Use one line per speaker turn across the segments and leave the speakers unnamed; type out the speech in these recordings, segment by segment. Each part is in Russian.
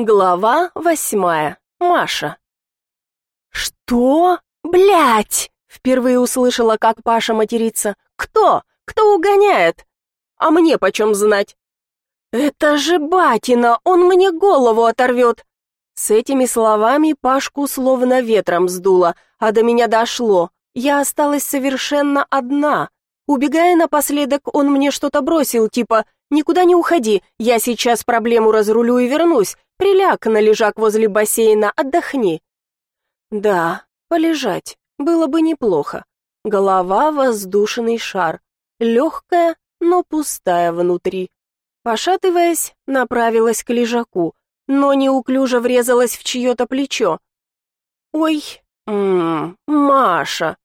Глава восьмая. Маша. «Что? Блять!» Впервые услышала, как Паша матерится. «Кто? Кто угоняет? А мне почем знать?» «Это же батина! Он мне голову оторвет!» С этими словами Пашку словно ветром сдуло, а до меня дошло. Я осталась совершенно одна. Убегая напоследок, он мне что-то бросил, типа «Никуда не уходи, я сейчас проблему разрулю и вернусь, приляг на лежак возле бассейна, отдохни». Да, полежать было бы неплохо. Голова — воздушный шар, легкая, но пустая внутри. Пошатываясь, направилась к лежаку, но неуклюже врезалась в чье-то плечо. «Ой, м -м, Маша!»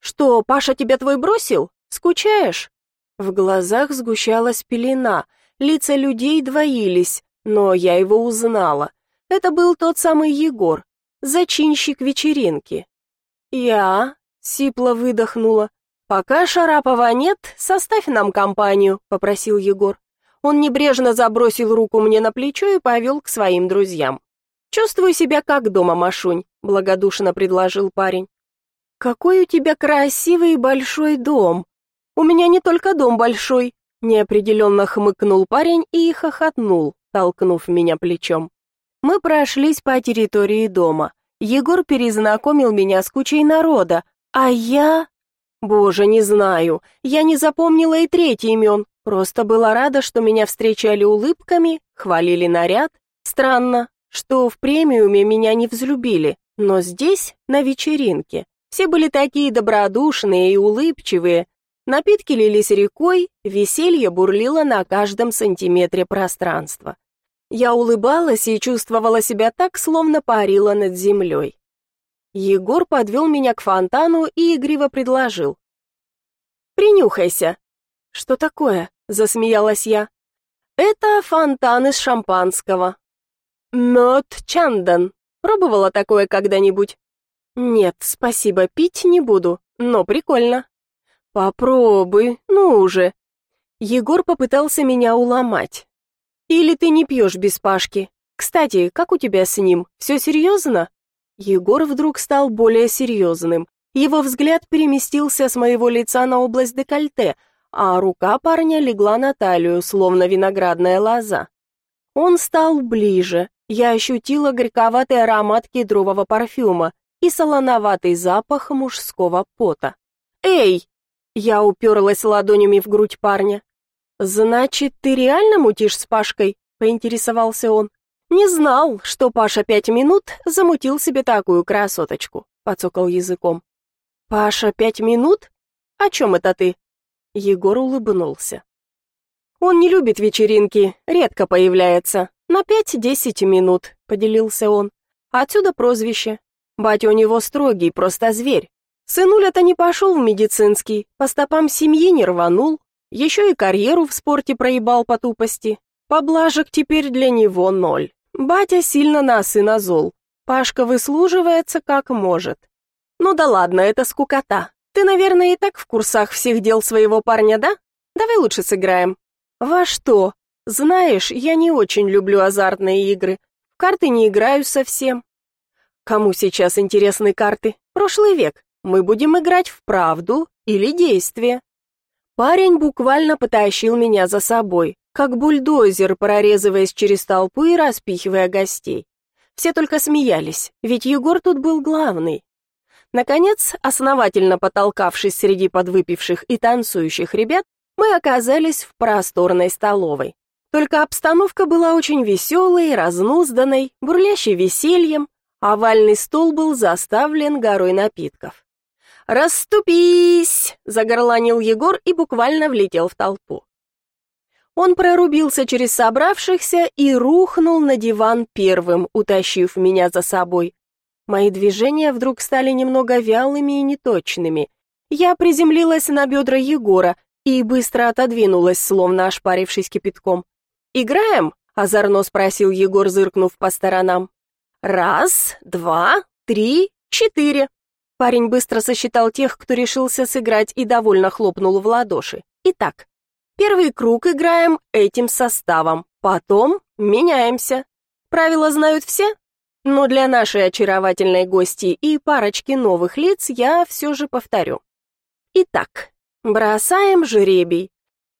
«Что, Паша тебя твой бросил? Скучаешь?» В глазах сгущалась пелена, лица людей двоились, но я его узнала. Это был тот самый Егор, зачинщик вечеринки. Я сипло выдохнула. «Пока Шарапова нет, составь нам компанию», — попросил Егор. Он небрежно забросил руку мне на плечо и повел к своим друзьям. «Чувствую себя как дома, Машунь», — благодушно предложил парень. «Какой у тебя красивый большой дом!» «У меня не только дом большой», — неопределенно хмыкнул парень и хохотнул, толкнув меня плечом. Мы прошлись по территории дома. Егор перезнакомил меня с кучей народа, а я... Боже, не знаю, я не запомнила и третий имен, просто была рада, что меня встречали улыбками, хвалили наряд. Странно, что в премиуме меня не взлюбили, но здесь, на вечеринке, все были такие добродушные и улыбчивые, Напитки лились рекой, веселье бурлило на каждом сантиметре пространства. Я улыбалась и чувствовала себя так, словно парила над землей. Егор подвел меня к фонтану и игриво предложил. «Принюхайся». «Что такое?» — засмеялась я. «Это фонтан из шампанского». «Мед Чандан. Пробовала такое когда-нибудь?» «Нет, спасибо, пить не буду, но прикольно». «Попробуй, ну уже». Егор попытался меня уломать. «Или ты не пьешь без Пашки? Кстати, как у тебя с ним? Все серьезно?» Егор вдруг стал более серьезным. Его взгляд переместился с моего лица на область декольте, а рука парня легла на талию, словно виноградная лоза. Он стал ближе. Я ощутила горьковатый аромат кедрового парфюма и солоноватый запах мужского пота. «Эй!» Я уперлась ладонями в грудь парня. «Значит, ты реально мутишь с Пашкой?» — поинтересовался он. «Не знал, что Паша пять минут замутил себе такую красоточку», — подсокал языком. «Паша пять минут? О чем это ты?» Егор улыбнулся. «Он не любит вечеринки, редко появляется. На пять-десять минут», — поделился он. «Отсюда прозвище. Батя у него строгий, просто зверь. Сынуля-то не пошел в медицинский, по стопам семьи не рванул, еще и карьеру в спорте проебал по тупости. Поблажек теперь для него ноль. Батя сильно на сына зол. Пашка выслуживается как может. Ну да ладно, это скукота. Ты, наверное, и так в курсах всех дел своего парня, да? Давай лучше сыграем. Во что? Знаешь, я не очень люблю азартные игры. В карты не играю совсем. Кому сейчас интересны карты? Прошлый век. Мы будем играть в правду или действие. Парень буквально потащил меня за собой, как бульдозер, прорезываясь через толпу и распихивая гостей. Все только смеялись, ведь Егор тут был главный. Наконец, основательно потолкавшись среди подвыпивших и танцующих ребят, мы оказались в просторной столовой. Только обстановка была очень веселой, разнузданной, бурлящей весельем, овальный стол был заставлен горой напитков. «Раступись!» — загорланил Егор и буквально влетел в толпу. Он прорубился через собравшихся и рухнул на диван первым, утащив меня за собой. Мои движения вдруг стали немного вялыми и неточными. Я приземлилась на бедра Егора и быстро отодвинулась, словно ошпарившись кипятком. «Играем?» — озорно спросил Егор, зыркнув по сторонам. «Раз, два, три, четыре». Парень быстро сосчитал тех, кто решился сыграть, и довольно хлопнул в ладоши. Итак, первый круг играем этим составом, потом меняемся. Правила знают все, но для нашей очаровательной гости и парочки новых лиц я все же повторю. Итак, бросаем жребий.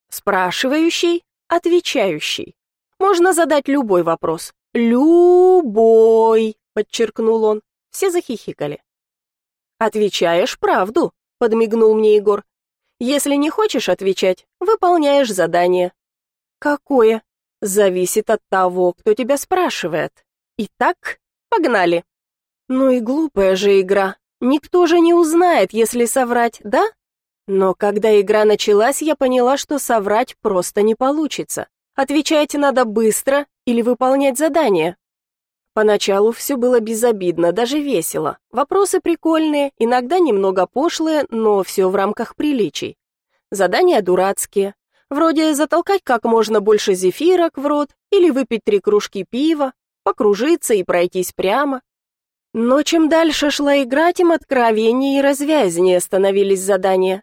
Спрашивающий, отвечающий. Можно задать любой вопрос. «Любой», — подчеркнул он. Все захихикали. «Отвечаешь правду», — подмигнул мне Егор. «Если не хочешь отвечать, выполняешь задание». «Какое?» «Зависит от того, кто тебя спрашивает. Итак, погнали». «Ну и глупая же игра. Никто же не узнает, если соврать, да?» Но когда игра началась, я поняла, что соврать просто не получится. Отвечать надо быстро или выполнять задание. Поначалу все было безобидно, даже весело. Вопросы прикольные, иногда немного пошлые, но все в рамках приличий. Задания дурацкие. Вроде затолкать как можно больше зефирок в рот или выпить три кружки пива, покружиться и пройтись прямо. Но чем дальше шла игра, тем откровеннее и развязнее становились задания.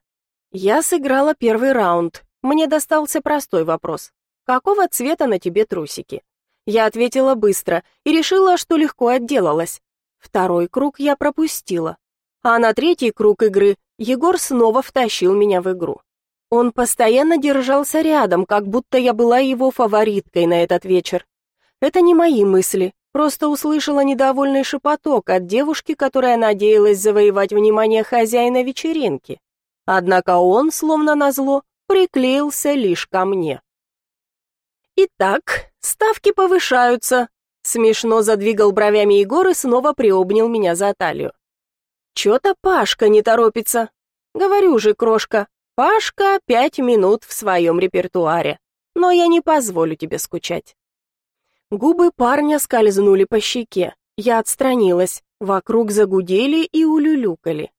Я сыграла первый раунд. Мне достался простой вопрос. «Какого цвета на тебе трусики?» Я ответила быстро и решила, что легко отделалась. Второй круг я пропустила. А на третий круг игры Егор снова втащил меня в игру. Он постоянно держался рядом, как будто я была его фавориткой на этот вечер. Это не мои мысли, просто услышала недовольный шепоток от девушки, которая надеялась завоевать внимание хозяина вечеринки. Однако он, словно назло, приклеился лишь ко мне. «Итак, ставки повышаются», — смешно задвигал бровями Егор и снова приобнял меня за талию. «Чё-то Пашка не торопится. Говорю же, крошка, Пашка пять минут в своем репертуаре, но я не позволю тебе скучать». Губы парня скользнули по щеке. Я отстранилась, вокруг загудели и улюлюкали.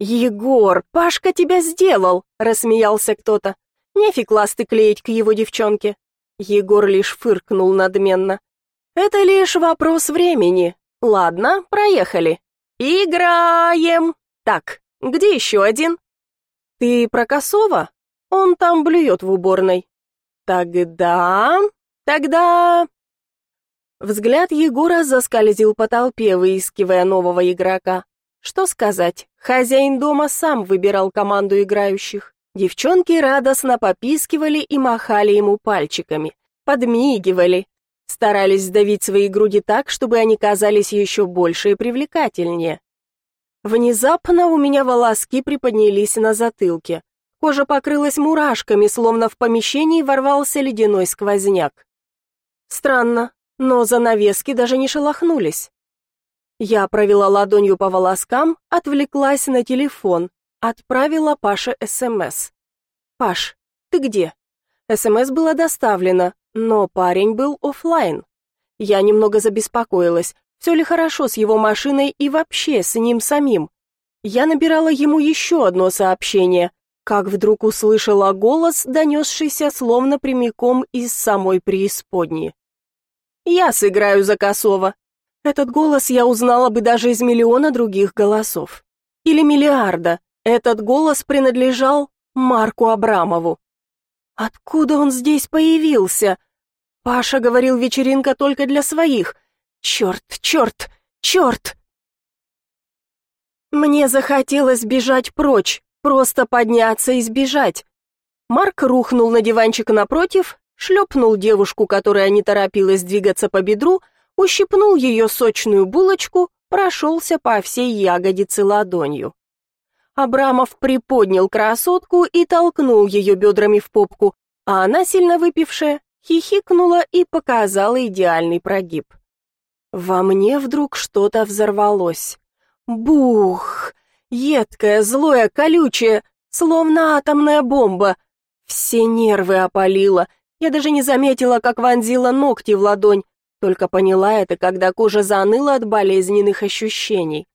«Егор, Пашка тебя сделал!» — рассмеялся кто-то. «Нефиг ласты клеить к его девчонке». Егор лишь фыркнул надменно. «Это лишь вопрос времени. Ладно, проехали. Играем! Так, где еще один?» «Ты про Косова? Он там блюет в уборной». «Тогда... тогда...» Взгляд Егора заскользил по толпе, выискивая нового игрока. Что сказать, хозяин дома сам выбирал команду играющих. Девчонки радостно попискивали и махали ему пальчиками, подмигивали, старались сдавить свои груди так, чтобы они казались еще больше и привлекательнее. Внезапно у меня волоски приподнялись на затылке. Кожа покрылась мурашками, словно в помещении ворвался ледяной сквозняк. Странно, но занавески даже не шелохнулись. Я провела ладонью по волоскам, отвлеклась на телефон, отправила Паше СМС. «Паш, ты где?» СМС было доставлено, но парень был офлайн. Я немного забеспокоилась, все ли хорошо с его машиной и вообще с ним самим. Я набирала ему еще одно сообщение, как вдруг услышала голос, донесшийся словно прямиком из самой преисподней. «Я сыграю за Косова», этот голос я узнала бы даже из миллиона других голосов. Или миллиарда. Этот голос принадлежал Марку Абрамову. Откуда он здесь появился? Паша говорил, вечеринка только для своих. Черт, черт, черт! Мне захотелось бежать прочь, просто подняться и сбежать. Марк рухнул на диванчик напротив, шлепнул девушку, которая не торопилась двигаться по бедру, ущипнул ее сочную булочку, прошелся по всей ягодице ладонью. Абрамов приподнял красотку и толкнул ее бедрами в попку, а она, сильно выпившая, хихикнула и показала идеальный прогиб. Во мне вдруг что-то взорвалось. Бух! Едкое, злое, колючее, словно атомная бомба. Все нервы опалило. Я даже не заметила, как вонзила ногти в ладонь, только поняла это, когда кожа заныла от болезненных ощущений.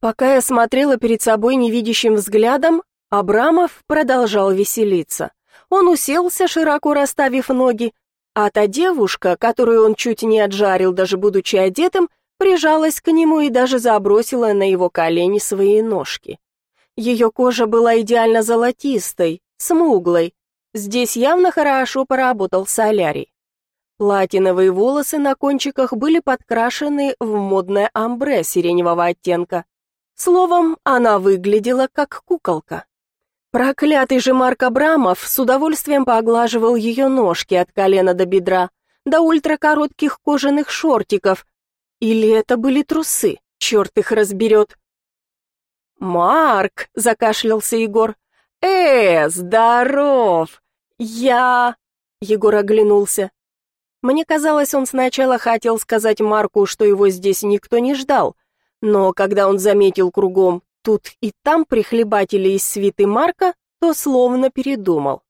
Пока я смотрела перед собой невидящим взглядом, Абрамов продолжал веселиться. Он уселся, широко расставив ноги, а та девушка, которую он чуть не отжарил, даже будучи одетым, прижалась к нему и даже забросила на его колени свои ножки. Ее кожа была идеально золотистой, смуглой. Здесь явно хорошо поработал солярий. Платиновые волосы на кончиках были подкрашены в модное амбре сиреневого оттенка. Словом, она выглядела как куколка. Проклятый же Марк Абрамов с удовольствием поглаживал ее ножки от колена до бедра, до ультракоротких кожаных шортиков. Или это были трусы, черт их разберет. «Марк!» — закашлялся Егор. «Э, здоров! Я...» Егор оглянулся. Мне казалось, он сначала хотел сказать Марку, что его здесь никто не ждал, но когда он заметил кругом тут и там прихлебатели из свиты Марка, то словно передумал.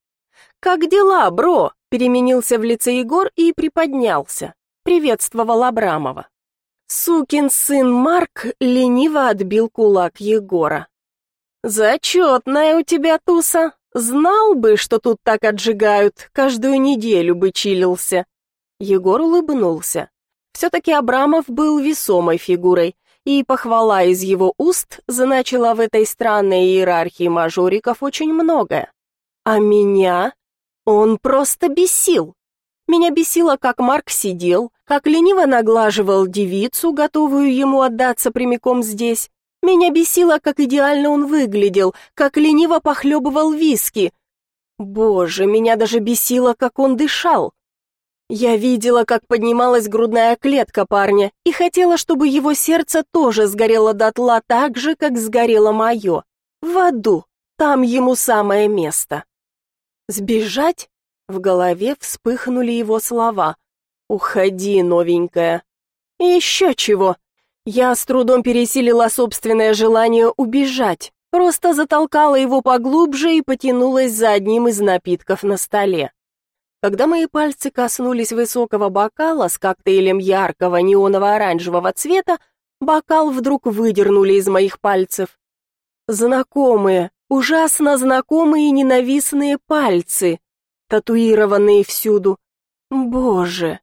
«Как дела, бро?» — переменился в лице Егор и приподнялся. Приветствовал Абрамова. Сукин сын Марк лениво отбил кулак Егора. «Зачетная у тебя туса. Знал бы, что тут так отжигают, каждую неделю бы чилился». Егор улыбнулся. Все-таки Абрамов был весомой фигурой, и похвала из его уст значила в этой странной иерархии мажориков очень многое. А меня он просто бесил. Меня бесило, как Марк сидел, как лениво наглаживал девицу, готовую ему отдаться прямиком здесь. Меня бесило, как идеально он выглядел, как лениво похлебывал виски. Боже, меня даже бесило, как он дышал. Я видела, как поднималась грудная клетка парня, и хотела, чтобы его сердце тоже сгорело дотла так же, как сгорело мое. В аду, там ему самое место. Сбежать? В голове вспыхнули его слова. «Уходи, новенькая». И еще чего. Я с трудом пересилила собственное желание убежать, просто затолкала его поглубже и потянулась за одним из напитков на столе. Когда мои пальцы коснулись высокого бокала с коктейлем яркого неоново-оранжевого цвета, бокал вдруг выдернули из моих пальцев. Знакомые, ужасно знакомые и ненавистные пальцы, татуированные всюду. Боже!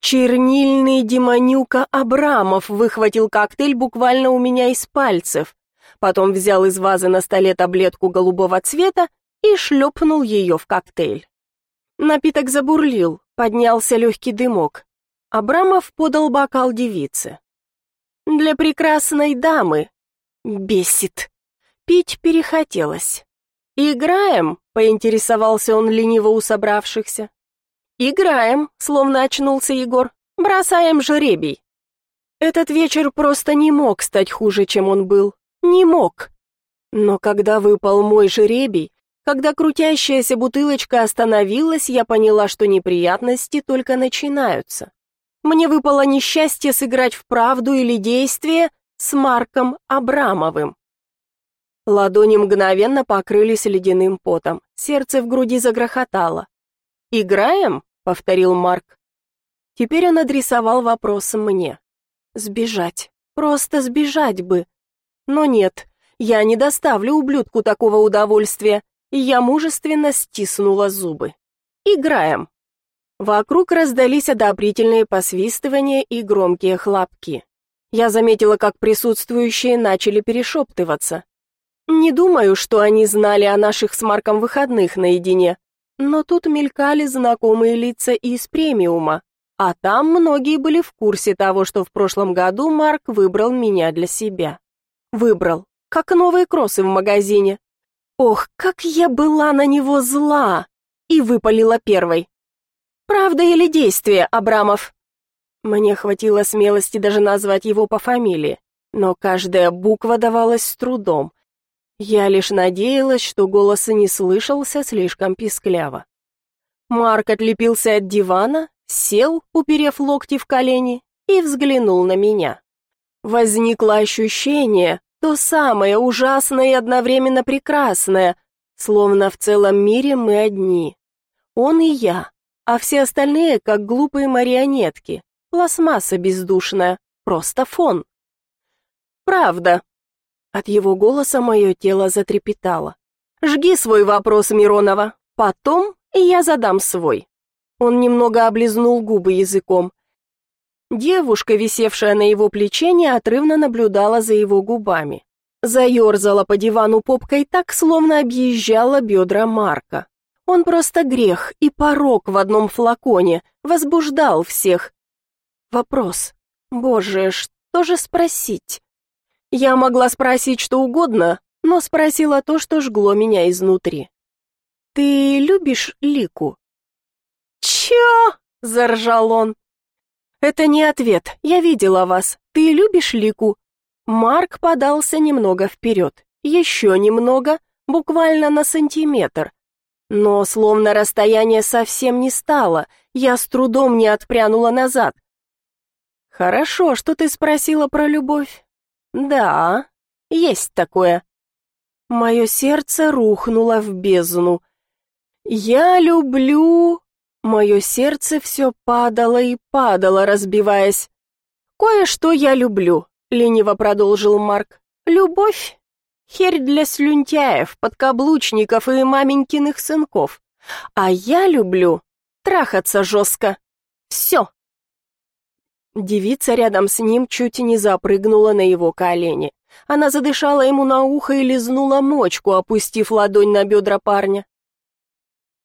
Чернильный демонюка Абрамов выхватил коктейль буквально у меня из пальцев, потом взял из вазы на столе таблетку голубого цвета и шлепнул ее в коктейль. Напиток забурлил, поднялся легкий дымок. Абрамов подал бокал девице. «Для прекрасной дамы!» «Бесит!» Пить перехотелось. «Играем?» — поинтересовался он лениво у собравшихся. «Играем», — словно очнулся Егор. «Бросаем жеребий». Этот вечер просто не мог стать хуже, чем он был. Не мог. Но когда выпал мой жеребий, когда крутящаяся бутылочка остановилась, я поняла, что неприятности только начинаются. Мне выпало несчастье сыграть в правду или действие с Марком Абрамовым. Ладони мгновенно покрылись ледяным потом, сердце в груди загрохотало. «Играем?» — повторил Марк. Теперь он адресовал вопрос мне. «Сбежать. Просто сбежать бы. Но нет, я не доставлю ублюдку такого удовольствия я мужественно стиснула зубы. «Играем!» Вокруг раздались одобрительные посвистывания и громкие хлопки. Я заметила, как присутствующие начали перешептываться. Не думаю, что они знали о наших с Марком выходных наедине, но тут мелькали знакомые лица из премиума, а там многие были в курсе того, что в прошлом году Марк выбрал меня для себя. Выбрал, как новые кроссы в магазине. Ох, как я была на него зла! И выпалила первой. Правда или действие, Абрамов? Мне хватило смелости даже назвать его по фамилии, но каждая буква давалась с трудом. Я лишь надеялась, что голос не слышался слишком пискляво. Марк отлепился от дивана, сел, уперев локти в колени, и взглянул на меня. Возникло ощущение, то самое ужасное и одновременно прекрасное, словно в целом мире мы одни. Он и я, а все остальные как глупые марионетки, пластмасса бездушная, просто фон. Правда. От его голоса мое тело затрепетало. Жги свой вопрос, Миронова, потом я задам свой. Он немного облизнул губы языком, Девушка, висевшая на его плече, неотрывно наблюдала за его губами. Заерзала по дивану попкой так, словно объезжала бедра Марка. Он просто грех и порок в одном флаконе, возбуждал всех. Вопрос. Боже, что же спросить? Я могла спросить что угодно, но спросила то, что жгло меня изнутри. «Ты любишь Лику?» «Чё?» — заржал он. «Это не ответ. Я видела вас. Ты любишь Лику?» Марк подался немного вперед. Еще немного, буквально на сантиметр. Но словно расстояние совсем не стало, я с трудом не отпрянула назад. «Хорошо, что ты спросила про любовь». «Да, есть такое». Мое сердце рухнуло в бездну. «Я люблю...» Мое сердце все падало и падало, разбиваясь. «Кое-что я люблю», — лениво продолжил Марк. «Любовь — херь для слюнтяев, подкаблучников и маменькиных сынков. А я люблю трахаться жестко. Все». Девица рядом с ним чуть не запрыгнула на его колени. Она задышала ему на ухо и лизнула мочку, опустив ладонь на бедра парня.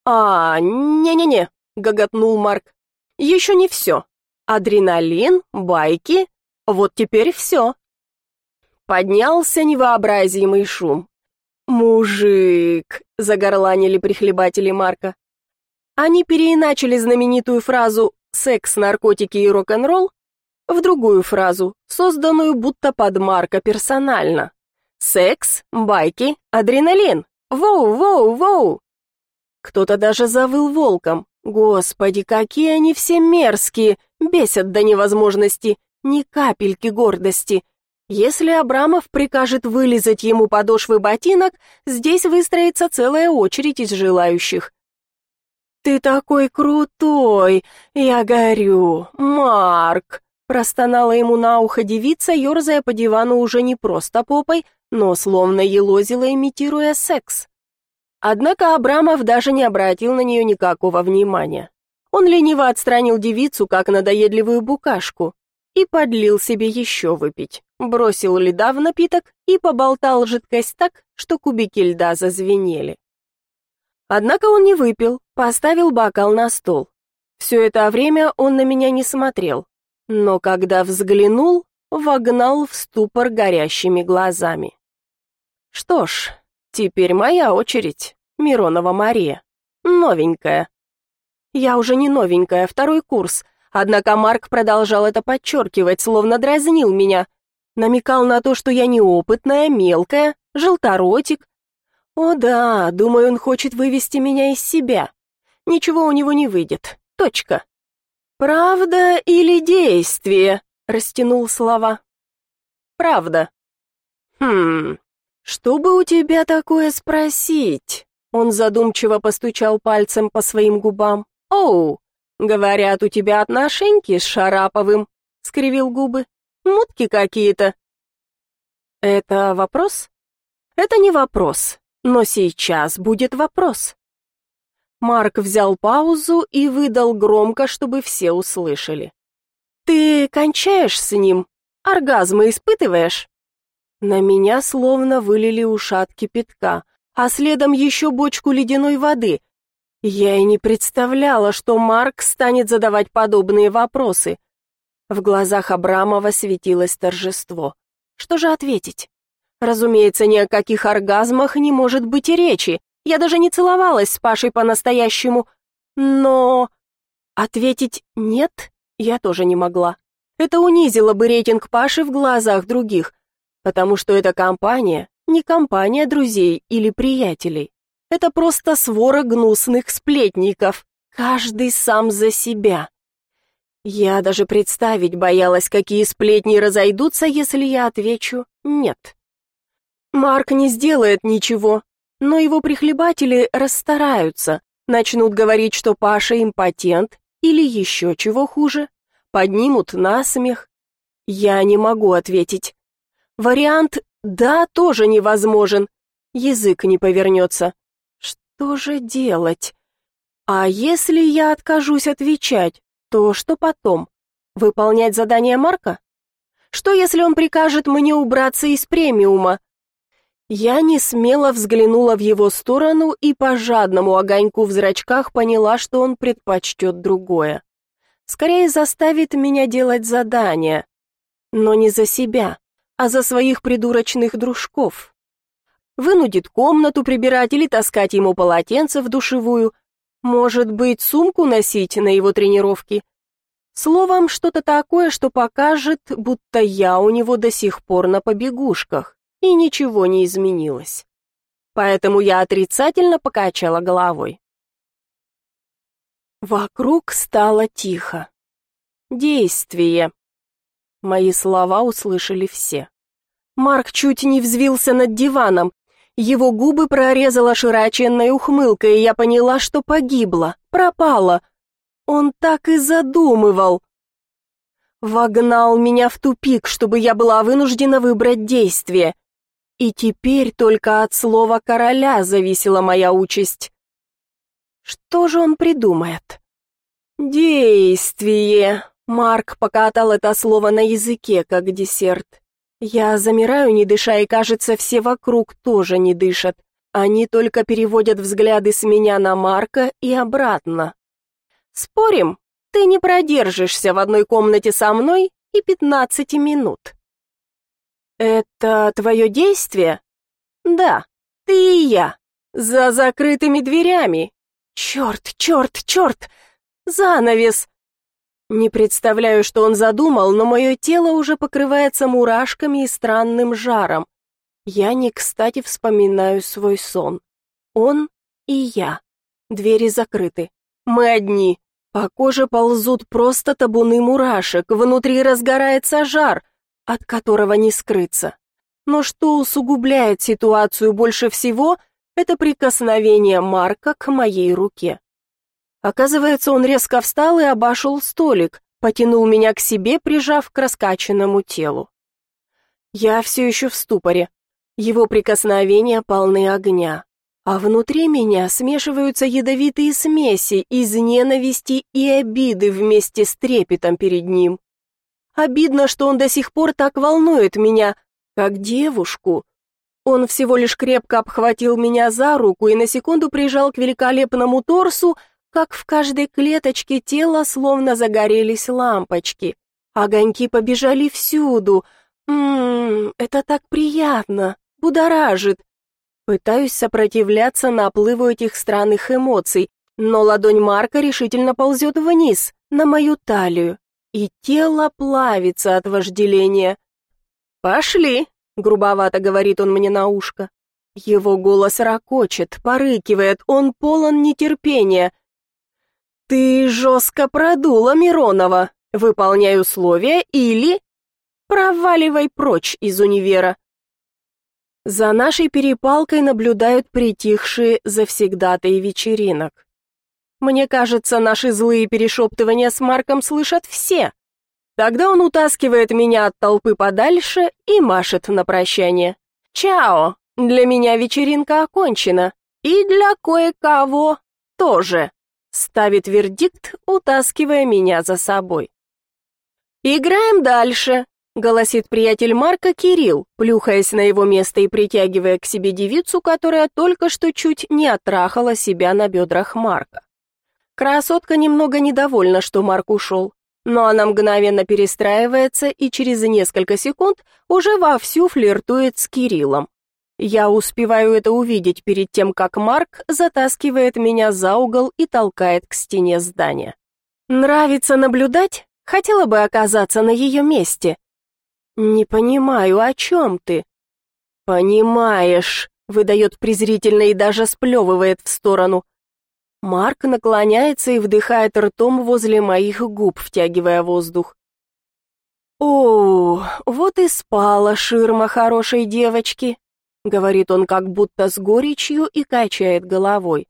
«А, не-не-не», — гоготнул Марк. «Еще не все. Адреналин, байки, вот теперь все». Поднялся невообразимый шум. «Мужик!» — загорланили прихлебатели Марка. Они переиначили знаменитую фразу «секс, наркотики и рок-н-ролл» в другую фразу, созданную будто под Марка персонально. «Секс, байки, адреналин! Воу, воу, воу!» Кто-то даже завыл волком. Господи, какие они все мерзкие, бесят до невозможности, ни капельки гордости. Если Абрамов прикажет вылизать ему подошвы ботинок, здесь выстроится целая очередь из желающих. «Ты такой крутой! Я горю! Марк!» Простонала ему на ухо девица, ерзая по дивану уже не просто попой, но словно елозила, имитируя секс. Однако Абрамов даже не обратил на нее никакого внимания. Он лениво отстранил девицу, как надоедливую букашку, и подлил себе еще выпить, бросил льда в напиток и поболтал жидкость так, что кубики льда зазвенели. Однако он не выпил, поставил бокал на стол. Все это время он на меня не смотрел, но когда взглянул, вогнал в ступор горящими глазами. Что ж, Теперь моя очередь, Миронова Мария. Новенькая. Я уже не новенькая, второй курс. Однако Марк продолжал это подчеркивать, словно дразнил меня. Намекал на то, что я неопытная, мелкая, желторотик. О да, думаю, он хочет вывести меня из себя. Ничего у него не выйдет. Точка. «Правда или действие?» — растянул слова. «Правда». «Хм, «Что бы у тебя такое спросить?» Он задумчиво постучал пальцем по своим губам. «Оу, говорят, у тебя отношеньки с Шараповым», — скривил губы. «Мутки какие-то». «Это вопрос?» «Это не вопрос, но сейчас будет вопрос». Марк взял паузу и выдал громко, чтобы все услышали. «Ты кончаешь с ним? Оргазмы испытываешь?» На меня словно вылили ушат кипятка, а следом еще бочку ледяной воды. Я и не представляла, что Марк станет задавать подобные вопросы. В глазах Абрамова светилось торжество. Что же ответить? Разумеется, ни о каких оргазмах не может быть и речи. Я даже не целовалась с Пашей по-настоящему. Но... Ответить «нет» я тоже не могла. Это унизило бы рейтинг Паши в глазах других потому что эта компания не компания друзей или приятелей. Это просто свора гнусных сплетников, каждый сам за себя. Я даже представить боялась, какие сплетни разойдутся, если я отвечу «нет». Марк не сделает ничего, но его прихлебатели расстараются, начнут говорить, что Паша импотент или еще чего хуже, поднимут насмех. Я не могу ответить. Вариант «да» тоже невозможен. Язык не повернется. Что же делать? А если я откажусь отвечать, то что потом? Выполнять задание Марка? Что если он прикажет мне убраться из премиума? Я не смело взглянула в его сторону и по жадному огоньку в зрачках поняла, что он предпочтет другое. Скорее заставит меня делать задания, но не за себя, а за своих придурочных дружков. Вынудит комнату прибирать или таскать ему полотенце в душевую, может быть, сумку носить на его тренировки. Словом, что-то такое, что покажет, будто я у него до сих пор на побегушках и ничего не изменилось. Поэтому я отрицательно покачала головой. Вокруг стало тихо. Действие. Мои слова услышали все. Марк чуть не взвился над диваном. Его губы прорезала широченная ухмылка, и я поняла, что погибла, пропала. Он так и задумывал. Вогнал меня в тупик, чтобы я была вынуждена выбрать действие. И теперь только от слова короля зависела моя участь. Что же он придумает? Действие. Марк покатал это слово на языке, как десерт. Я замираю, не дыша, и, кажется, все вокруг тоже не дышат. Они только переводят взгляды с меня на Марка и обратно. Спорим, ты не продержишься в одной комнате со мной и пятнадцати минут. «Это твое действие?» «Да, ты и я. За закрытыми дверями. Черт, черт, черт! Занавес!» Не представляю, что он задумал, но мое тело уже покрывается мурашками и странным жаром. Я не кстати вспоминаю свой сон. Он и я. Двери закрыты. Мы одни. По коже ползут просто табуны мурашек, внутри разгорается жар от которого не скрыться. Но что усугубляет ситуацию больше всего, это прикосновение Марка к моей руке. Оказывается, он резко встал и обошел столик, потянул меня к себе, прижав к раскачанному телу. Я все еще в ступоре. Его прикосновения полны огня, а внутри меня смешиваются ядовитые смеси из ненависти и обиды вместе с трепетом перед ним. Обидно, что он до сих пор так волнует меня, как девушку. Он всего лишь крепко обхватил меня за руку и на секунду прижал к великолепному торсу, как в каждой клеточке тела словно загорелись лампочки. Огоньки побежали всюду. Ммм, это так приятно, будоражит. Пытаюсь сопротивляться наплыву этих странных эмоций, но ладонь Марка решительно ползет вниз, на мою талию и тело плавится от вожделения. «Пошли!» — грубовато говорит он мне на ушко. Его голос ракочет, порыкивает, он полон нетерпения. «Ты жестко продула, Миронова. Выполняй условия или...» «Проваливай прочь из универа». За нашей перепалкой наблюдают притихшие завсегдатые вечеринок. Мне кажется, наши злые перешептывания с Марком слышат все. Тогда он утаскивает меня от толпы подальше и машет на прощание. «Чао! Для меня вечеринка окончена. И для кое-кого тоже», — ставит вердикт, утаскивая меня за собой. «Играем дальше», — голосит приятель Марка Кирилл, плюхаясь на его место и притягивая к себе девицу, которая только что чуть не отрахала себя на бедрах Марка. Красотка немного недовольна, что Марк ушел, но она мгновенно перестраивается и через несколько секунд уже вовсю флиртует с Кириллом. Я успеваю это увидеть перед тем, как Марк затаскивает меня за угол и толкает к стене здания. Нравится наблюдать? Хотела бы оказаться на ее месте. Не понимаю, о чем ты? Понимаешь, выдает презрительно и даже сплевывает в сторону. Марк наклоняется и вдыхает ртом возле моих губ, втягивая воздух. «О, вот и спала ширма хорошей девочки», — говорит он как будто с горечью и качает головой.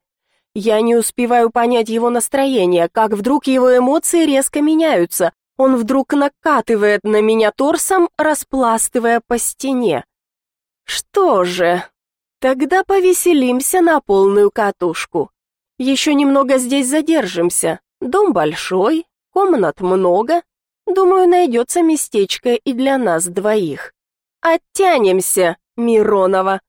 Я не успеваю понять его настроение, как вдруг его эмоции резко меняются. Он вдруг накатывает на меня торсом, распластывая по стене. Что же, тогда повеселимся на полную катушку. Еще немного здесь задержимся. Дом большой, комнат много. Думаю, найдется местечко и для нас двоих. Оттянемся, Миронова.